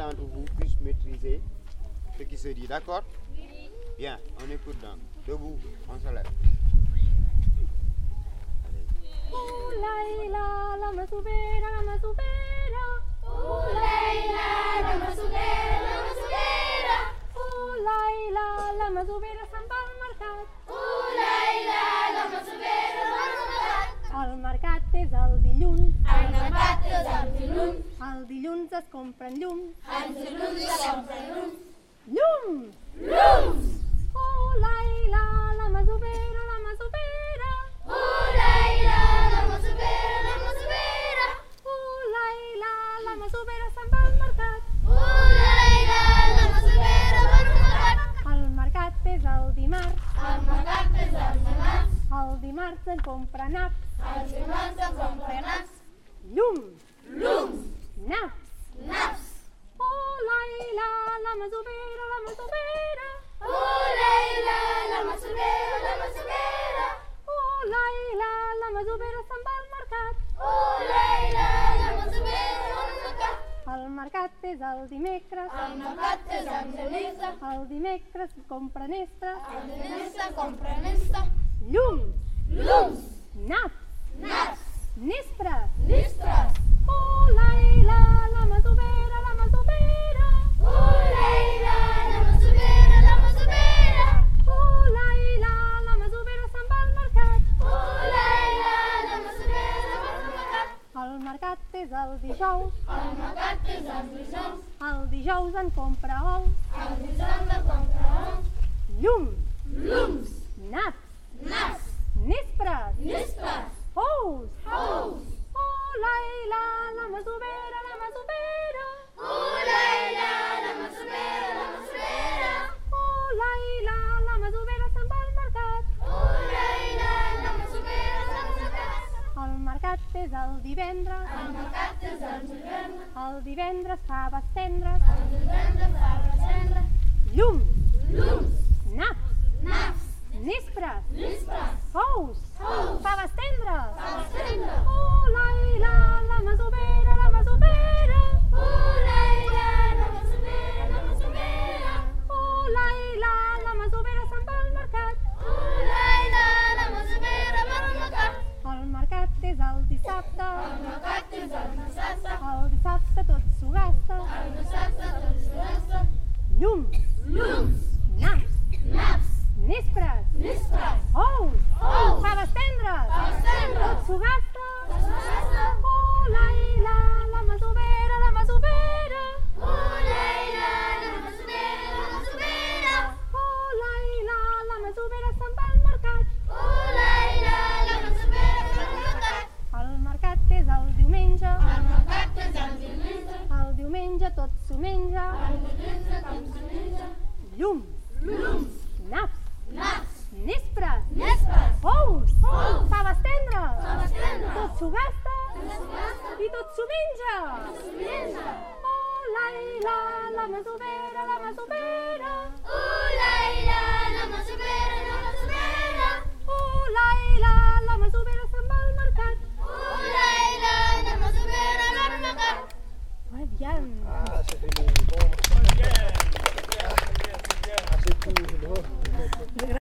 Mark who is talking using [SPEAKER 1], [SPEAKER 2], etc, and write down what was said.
[SPEAKER 1] d'entre vous puisse maîtriser ce qui se dit. D'accord Bien, on écoute donc. Debout, on se lève.
[SPEAKER 2] Dilluns es compren llums.
[SPEAKER 3] El dilluns es compren llums.
[SPEAKER 2] Llums!
[SPEAKER 3] Llums!
[SPEAKER 2] Ulaila, la masovera, la masovera.
[SPEAKER 3] Ulaila, la masovera, la masovera.
[SPEAKER 2] Ulaila, la masovera se'n va al mercat.
[SPEAKER 3] Ulaila, la masovera, la masovera.
[SPEAKER 2] El mercat és el dimarts.
[SPEAKER 3] El mercat és el dimarts.
[SPEAKER 2] El dimarts en compra naps.
[SPEAKER 3] El dimarts es compren naps.
[SPEAKER 2] Llums!
[SPEAKER 3] Llums!
[SPEAKER 2] Naps! La masovera, la masovera.
[SPEAKER 3] Ulaila, la masovera, la masovera.
[SPEAKER 2] Ulaila, la masovera se'n va al mercat.
[SPEAKER 3] Ulaila, la masovera, la masovera.
[SPEAKER 2] El mercat és el dimecres.
[SPEAKER 3] El mercat és el dimecres.
[SPEAKER 2] El dimecres compra nestres.
[SPEAKER 3] El dimecres compra nesta.
[SPEAKER 2] Llums!
[SPEAKER 3] Llums!
[SPEAKER 2] Naps!
[SPEAKER 3] Naps!
[SPEAKER 2] Nespres!
[SPEAKER 3] Listres!
[SPEAKER 2] El mercat és el dijous.
[SPEAKER 3] El mercat és el dijous.
[SPEAKER 2] El dijous en compra ous.
[SPEAKER 3] El dijous es compra
[SPEAKER 2] El mercat és el divendres.
[SPEAKER 3] El mercat és el divendres.
[SPEAKER 2] El divendres faves tendres.
[SPEAKER 3] El divendres fa recendre.
[SPEAKER 2] Llums! Tot.
[SPEAKER 3] Tot gasta.
[SPEAKER 2] Ulaila, la masovera, la masovera.
[SPEAKER 3] Ulaila, la masovera, la masovera.
[SPEAKER 2] Ulaila, la masovera se'n va al mercat.
[SPEAKER 3] Ulaila, la masovera, va al mercat.
[SPEAKER 2] El mercat és el diumenge.
[SPEAKER 3] El mercat és el diumenge.
[SPEAKER 2] El diumenge tot s'ho menja.
[SPEAKER 3] El diumenge com s'ho menja.
[SPEAKER 2] Llums!
[SPEAKER 3] Llums!
[SPEAKER 2] Naps!
[SPEAKER 3] Naps!
[SPEAKER 2] Nespres!
[SPEAKER 3] Nespres!
[SPEAKER 2] Ous!
[SPEAKER 3] Ous!
[SPEAKER 2] Faves tendres!
[SPEAKER 3] Faves tendres!
[SPEAKER 2] Tot s'ho gasta
[SPEAKER 3] Tot s'ho gasta.
[SPEAKER 2] i tot s'ho menja.
[SPEAKER 3] s'ho menja.
[SPEAKER 2] Ulaila, la masovera, la masovera.
[SPEAKER 3] Ulaila, la masovera,